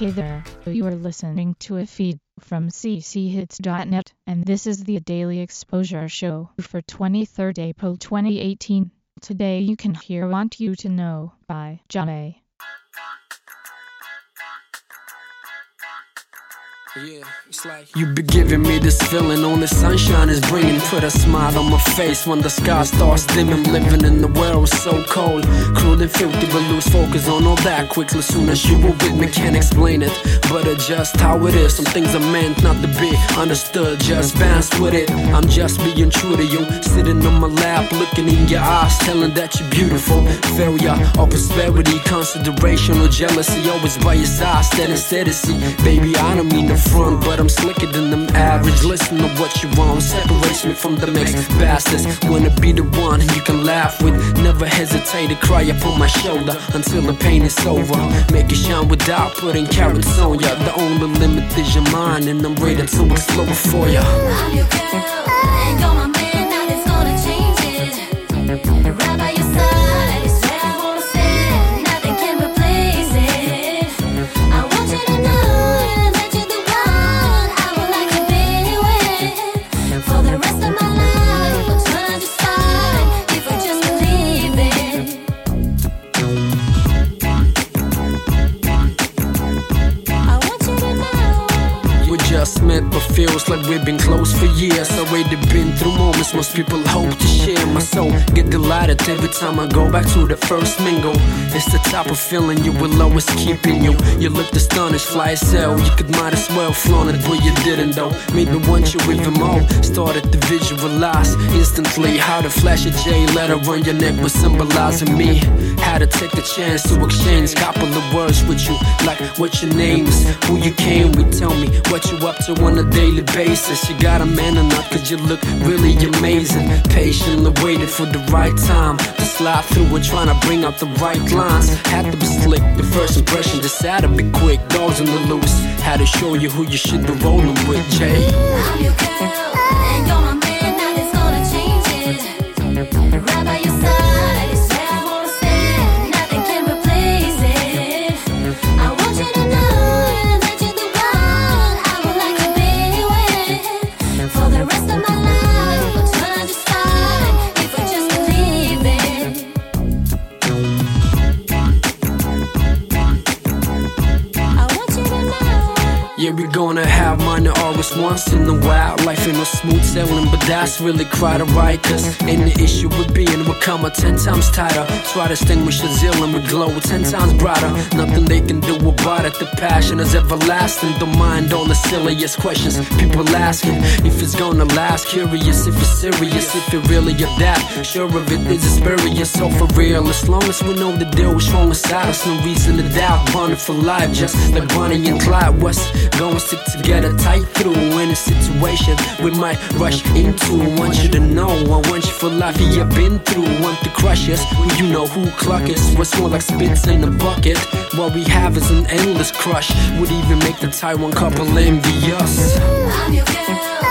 Hey there, you are listening to a feed from cchits.net, and this is the Daily Exposure Show for 23rd April 2018. Today you can hear Want You to Know by John A. You be giving me this feeling, only sunshine is bringing. Put a smile on my face when the sky starts dimming. Living in the world so cold, cruel and filthy, but lose focus on all that quickly. Soon as you were with me, can't explain it, but it's just how it is. Some things are meant not to be understood, just bounce with it. I'm just being true to you, sitting on my lap, looking in your eyes, telling that you're beautiful. Failure or prosperity, consideration or jealousy, always by your side, standing steady. See, baby, I don't mean to front, but I'm slicker than them average. Listen to what you want, separates me from the mix. bastards. Wanna be the one you can laugh with, never hesitate to cry upon my shoulder until the pain is over. Make it shine without putting carrots on ya. The only limit is your mind, and I'm ready to explode for ya. I'm your girl, and you're my man. Nothing's gonna change it. Right by your side is where I wanna. Nothing can replace it. I want you to know met, but feels like we've been close for years. I already been through moments most people hope to share. My soul get delighted every time I go back to the first mingle. It's the type of feeling you will always keep in you. You looked astonished, fly as hell. You could might as well flaunt it, but you didn't though. Made me want you even more. Started to visualize instantly how the flash of J letter on your neck was symbolizing me. Had to take the chance to exchange couple of words with you, like what your name is, who you came with. Tell me what you up to on a daily basis. You got a man not? Cause you look really amazing. Patiently waited for the right time to slide through and trying to bring out the right lines. Had to be slick. The first impression just had to be quick. Dogs on the loose. Had to show you who you should be rolling with, Jay. Gonna mine August once in a while. Life ain't no smooth sailing, but that's really quite alright. Cause any issue with being will come a ten times tighter. Try to extinguish the zeal and we glow ten times brighter. Nothing they can do about it. The passion is everlasting. Don't mind all the silliest questions people asking. If it's gonna last, curious if it's serious, if it really of that. Sure of it is experience, so for real. As long as we know the deal is strong inside us, no reason to doubt. Bonded for life, just like Bonnie and Clyde West. Gonna stick together tight through any situation we might rush into. Want you to know, I want you for life. Yeah, been through, want to crush us. You know who cluck us. What's more like spits in a bucket? What we have is an endless crush. Would even make the Taiwan couple envious. I'm your girl,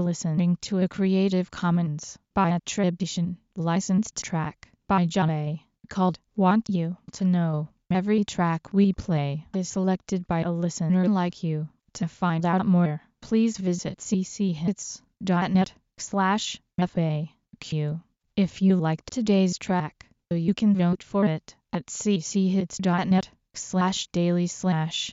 Listening to a Creative Commons by attribution, licensed track by John A. called Want You to Know. Every track we play is selected by a listener like you. To find out more, please visit cchits.net. slash FAQ. If you liked today's track, you can vote for it at cchits.net slash daily slash